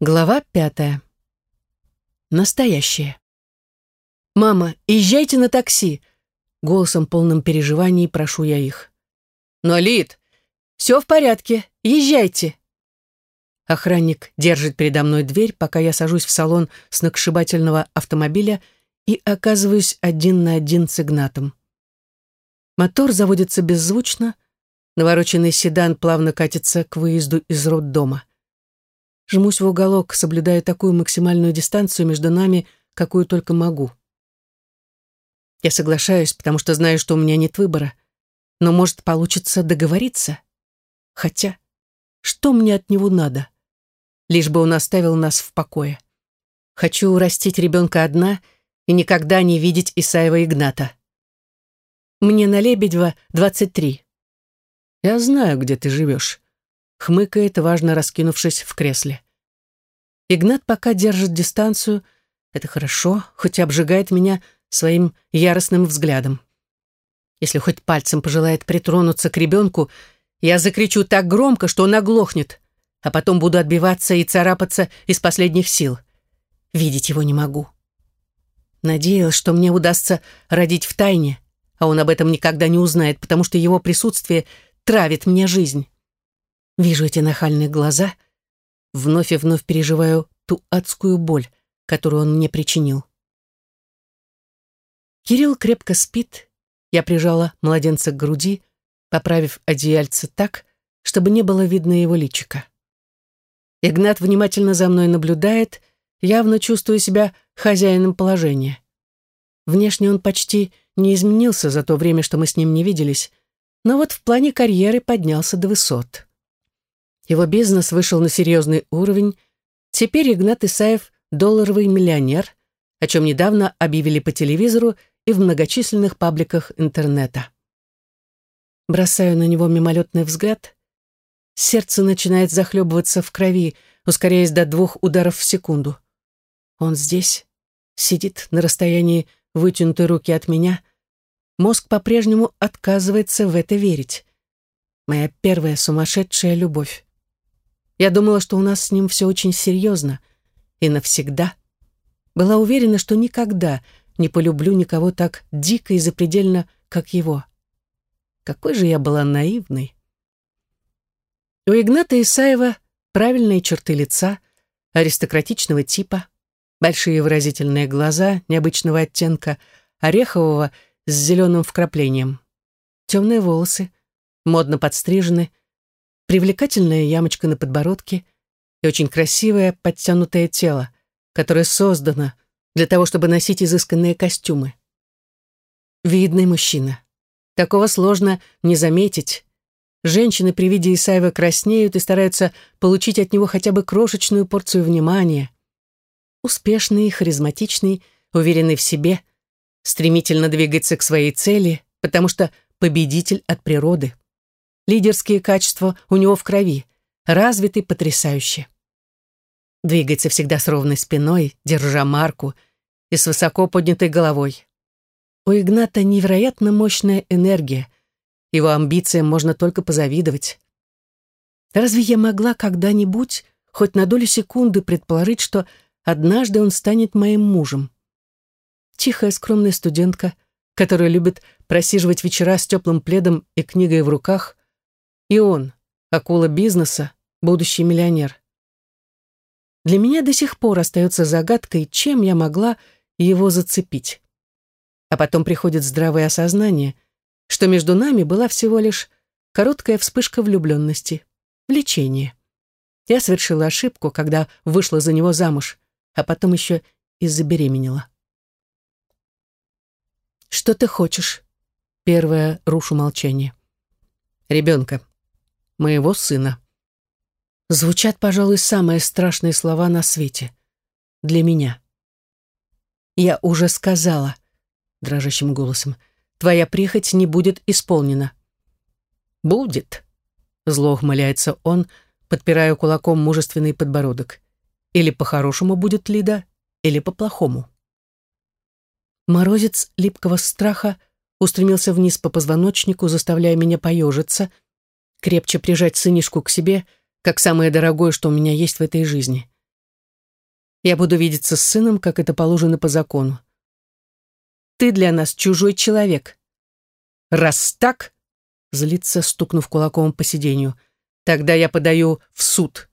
Глава пятая. Настоящее. «Мама, езжайте на такси!» Голосом полным переживаний прошу я их. «Но, Лид, все в порядке, езжайте!» Охранник держит передо мной дверь, пока я сажусь в салон сногсшибательного автомобиля и оказываюсь один на один с Игнатом. Мотор заводится беззвучно, навороченный седан плавно катится к выезду из роддома. Жмусь в уголок, соблюдая такую максимальную дистанцию между нами, какую только могу. Я соглашаюсь, потому что знаю, что у меня нет выбора. Но, может, получится договориться? Хотя, что мне от него надо? Лишь бы он оставил нас в покое. Хочу растить ребенка одна и никогда не видеть Исаева Игната. Мне на Лебедева 23. Я знаю, где ты живешь хмыкает, важно раскинувшись в кресле. Игнат пока держит дистанцию, это хорошо, хоть обжигает меня своим яростным взглядом. Если хоть пальцем пожелает притронуться к ребенку, я закричу так громко, что он оглохнет, а потом буду отбиваться и царапаться из последних сил. Видеть его не могу. Надеялась, что мне удастся родить в тайне, а он об этом никогда не узнает, потому что его присутствие травит мне жизнь. Вижу эти нахальные глаза, вновь и вновь переживаю ту адскую боль, которую он мне причинил. Кирилл крепко спит, я прижала младенца к груди, поправив одеяльце так, чтобы не было видно его личика. Игнат внимательно за мной наблюдает, явно чувствуя себя хозяином положения. Внешне он почти не изменился за то время, что мы с ним не виделись, но вот в плане карьеры поднялся до высот. Его бизнес вышел на серьезный уровень. Теперь Игнат Исаев – долларовый миллионер, о чем недавно объявили по телевизору и в многочисленных пабликах интернета. Бросаю на него мимолетный взгляд. Сердце начинает захлебываться в крови, ускоряясь до двух ударов в секунду. Он здесь, сидит на расстоянии вытянутой руки от меня. Мозг по-прежнему отказывается в это верить. Моя первая сумасшедшая любовь. Я думала, что у нас с ним все очень серьезно и навсегда. Была уверена, что никогда не полюблю никого так дико и запредельно, как его. Какой же я была наивной. У Игната Исаева правильные черты лица, аристократичного типа, большие выразительные глаза необычного оттенка, орехового с зеленым вкраплением, темные волосы, модно подстрижены, привлекательная ямочка на подбородке и очень красивое подтянутое тело, которое создано для того, чтобы носить изысканные костюмы. Видный мужчина. Такого сложно не заметить. Женщины при виде Исаева краснеют и стараются получить от него хотя бы крошечную порцию внимания. Успешный, харизматичный, уверенный в себе, стремительно двигается к своей цели, потому что победитель от природы. Лидерские качества у него в крови, развиты потрясающе. Двигается всегда с ровной спиной, держа марку и с высоко поднятой головой. У Игната невероятно мощная энергия. Его амбициям можно только позавидовать. Разве я могла когда-нибудь, хоть на долю секунды, предположить, что однажды он станет моим мужем? Тихая, скромная студентка, которая любит просиживать вечера с теплым пледом и книгой в руках, и он, акула бизнеса, будущий миллионер. Для меня до сих пор остается загадкой, чем я могла его зацепить. А потом приходит здравое осознание, что между нами была всего лишь короткая вспышка влюбленности, влечение. Я совершила ошибку, когда вышла за него замуж, а потом еще и забеременела. «Что ты хочешь?» Первое рушу молчание. «Ребенка», моего сына. Звучат, пожалуй, самые страшные слова на свете. Для меня. Я уже сказала, дрожащим голосом, твоя прихоть не будет исполнена. Будет, зло ухмыляется он, подпирая кулаком мужественный подбородок. Или по-хорошему будет Лида, или по-плохому. Морозец липкого страха устремился вниз по позвоночнику, заставляя меня поежиться — крепче прижать сынишку к себе, как самое дорогое, что у меня есть в этой жизни. Я буду видеться с сыном, как это положено по закону. Ты для нас чужой человек. Раз так, злится, стукнув кулаком по сиденью, тогда я подаю в суд.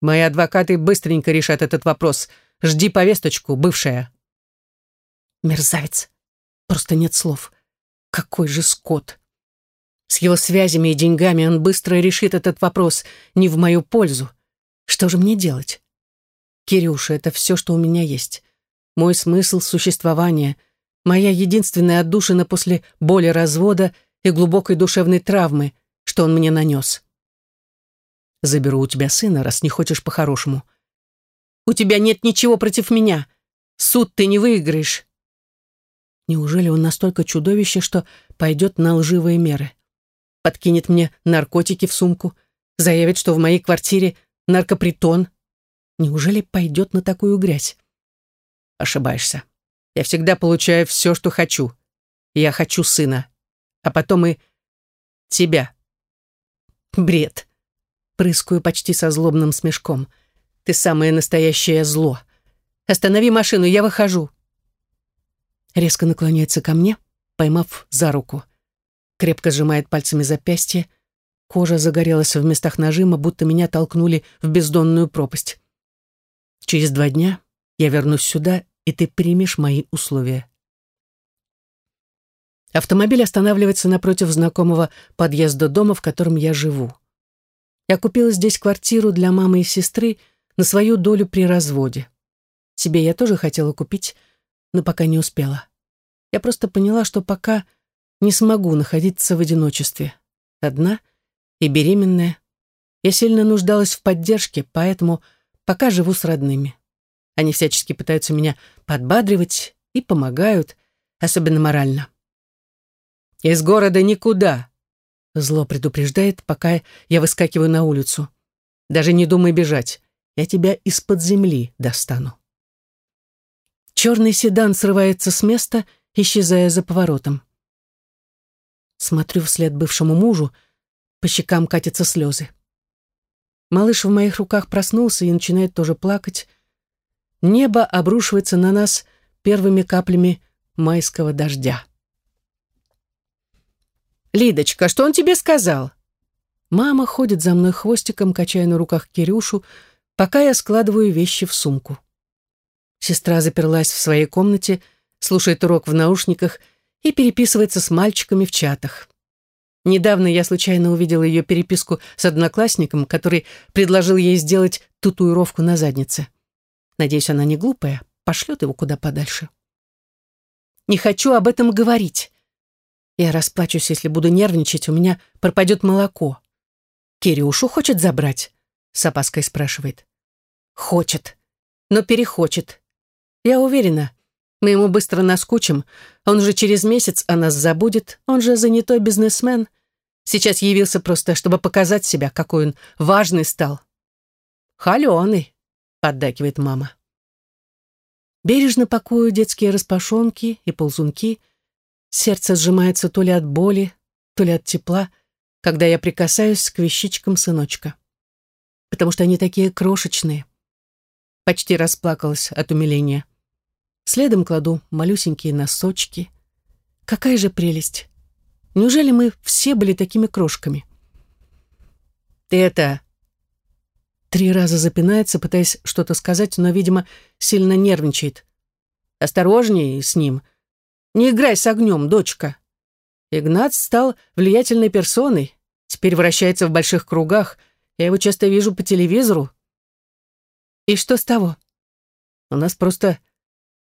Мои адвокаты быстренько решат этот вопрос. Жди повесточку, бывшая. Мерзавец. Просто нет слов. Какой же скот. С его связями и деньгами он быстро решит этот вопрос не в мою пользу. Что же мне делать? Кирюша, это все, что у меня есть. Мой смысл существования, моя единственная отдушина после боли развода и глубокой душевной травмы, что он мне нанес. Заберу у тебя сына, раз не хочешь по-хорошему. У тебя нет ничего против меня. Суд ты не выиграешь. Неужели он настолько чудовище, что пойдет на лживые меры? Подкинет мне наркотики в сумку, заявит, что в моей квартире наркопритон, Неужели пойдет на такую грязь? Ошибаешься. Я всегда получаю все, что хочу. Я хочу сына. А потом и тебя. Бред. Прыскаю почти со злобным смешком. Ты самое настоящее зло. Останови машину, я выхожу. Резко наклоняется ко мне, поймав за руку. Крепко сжимает пальцами запястье. Кожа загорелась в местах нажима, будто меня толкнули в бездонную пропасть. Через два дня я вернусь сюда, и ты примешь мои условия. Автомобиль останавливается напротив знакомого подъезда дома, в котором я живу. Я купила здесь квартиру для мамы и сестры на свою долю при разводе. Себе я тоже хотела купить, но пока не успела. Я просто поняла, что пока не смогу находиться в одиночестве. Одна и беременная. Я сильно нуждалась в поддержке, поэтому Пока живу с родными. Они всячески пытаются меня подбадривать и помогают, особенно морально. «Из города никуда», — зло предупреждает, пока я выскакиваю на улицу. «Даже не думай бежать. Я тебя из-под земли достану». Черный седан срывается с места, исчезая за поворотом. Смотрю вслед бывшему мужу, по щекам катятся слезы. Малыш в моих руках проснулся и начинает тоже плакать. Небо обрушивается на нас первыми каплями майского дождя. «Лидочка, что он тебе сказал?» Мама ходит за мной хвостиком, качая на руках Кирюшу, пока я складываю вещи в сумку. Сестра заперлась в своей комнате, слушает урок в наушниках и переписывается с мальчиками в чатах. Недавно я случайно увидела ее переписку с одноклассником, который предложил ей сделать татуировку на заднице. Надеюсь, она не глупая, пошлет его куда подальше. Не хочу об этом говорить. Я расплачусь, если буду нервничать, у меня пропадет молоко. Кирюшу хочет забрать? С опаской спрашивает. Хочет, но перехочет. Я уверена, мы ему быстро наскучим. Он же через месяц о нас забудет. Он же занятой бизнесмен. Сейчас явился просто, чтобы показать себя, какой он важный стал. «Холеный», — поддакивает мама. Бережно пакую детские распашонки и ползунки. Сердце сжимается то ли от боли, то ли от тепла, когда я прикасаюсь к вещичкам сыночка. Потому что они такие крошечные. Почти расплакалась от умиления. Следом кладу малюсенькие носочки. Какая же прелесть! Неужели мы все были такими крошками? Ты это... Три раза запинается, пытаясь что-то сказать, но, видимо, сильно нервничает. Осторожнее с ним. Не играй с огнем, дочка. Игнат стал влиятельной персоной, теперь вращается в больших кругах. Я его часто вижу по телевизору. И что с того? У нас просто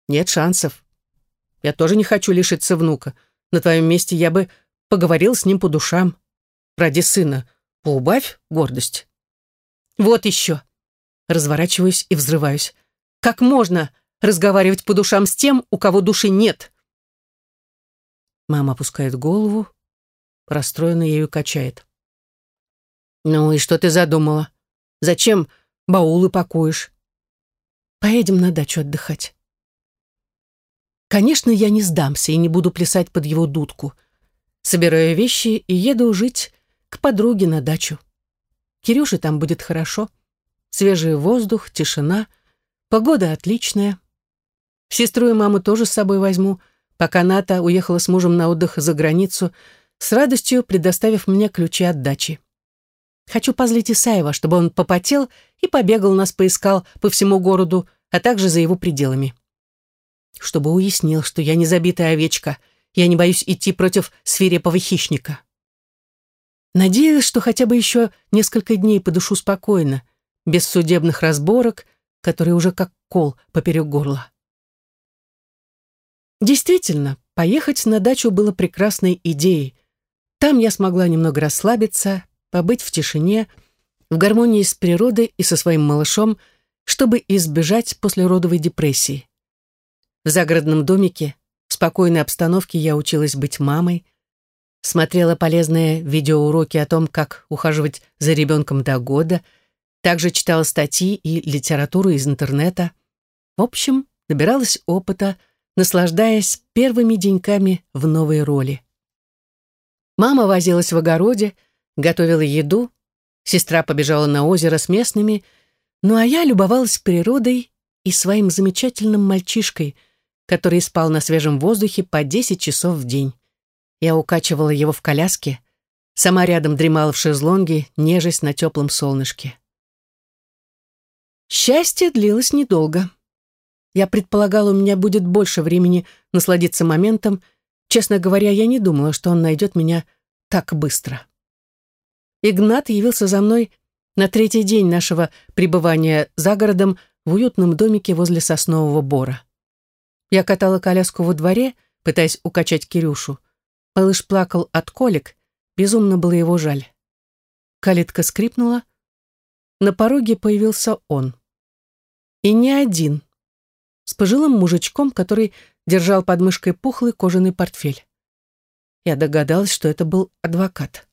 нет шансов. Я тоже не хочу лишиться внука. На твоем месте я бы поговорил с ним по душам. Ради сына. Поубавь гордость. Вот еще. Разворачиваюсь и взрываюсь. Как можно разговаривать по душам с тем, у кого души нет? Мама опускает голову, расстроенно ею качает. «Ну и что ты задумала? Зачем баулы пакуешь?» «Поедем на дачу отдыхать». Конечно, я не сдамся и не буду плясать под его дудку. Собираю вещи и еду жить к подруге на дачу. Кирюше там будет хорошо. Свежий воздух, тишина, Погода отличная. Сестру и маму тоже с собой возьму, пока Ната уехала с мужем на отдых за границу, с радостью предоставив мне ключи от дачи. Хочу позлить Исаева, чтобы он попотел и побегал нас поискал по всему городу, а также за его пределами. Чтобы уяснил, что я не забитая овечка, я не боюсь идти против свирепого хищника. Надеялась, что хотя бы еще несколько дней подышу спокойно, без судебных разборок, которые уже как кол поперек горла. Действительно, поехать на дачу было прекрасной идеей. Там я смогла немного расслабиться, побыть в тишине, в гармонии с природой и со своим малышом, чтобы избежать послеродовой депрессии. В загородном домике, в спокойной обстановке я училась быть мамой, смотрела полезные видеоуроки о том, как ухаживать за ребенком до года, также читала статьи и литературу из интернета. В общем, набиралась опыта, наслаждаясь первыми деньками в новой роли. Мама возилась в огороде, готовила еду, сестра побежала на озеро с местными, ну а я любовалась природой и своим замечательным мальчишкой, который спал на свежем воздухе по 10 часов в день. Я укачивала его в коляске, сама рядом дремала в шезлонге, нежесть на теплом солнышке. Счастье длилось недолго. Я предполагала, у меня будет больше времени насладиться моментом. Честно говоря, я не думала, что он найдет меня так быстро. Игнат явился за мной на третий день нашего пребывания за городом в уютном домике возле соснового бора. Я катала коляску во дворе, пытаясь укачать Кирюшу. Малыш плакал от колик, безумно было его жаль. Калитка скрипнула. На пороге появился он. И не один с пожилым мужичком, который держал под мышкой пухлый кожаный портфель. Я догадалась, что это был адвокат.